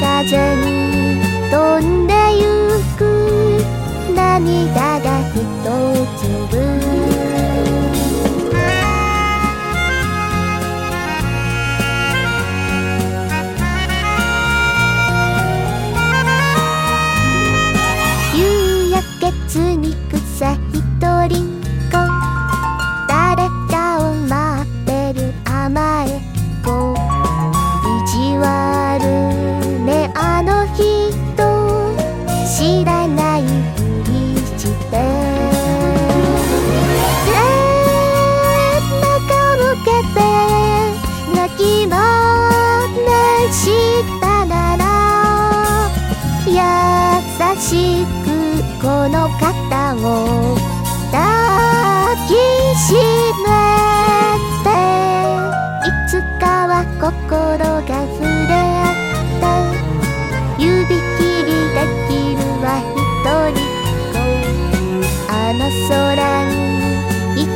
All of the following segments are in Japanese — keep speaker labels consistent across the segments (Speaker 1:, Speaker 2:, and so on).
Speaker 1: 風に飛んでゆく。涙が一粒夕焼けつに草一人き真似したなら優しくこの肩を抱きしめていつかは心が触れ合った指切りできるは一人あの空に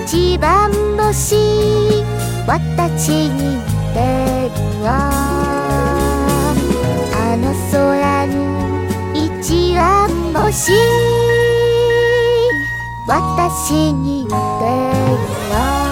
Speaker 1: 一番星私にあの空に一番星。私に似てるわ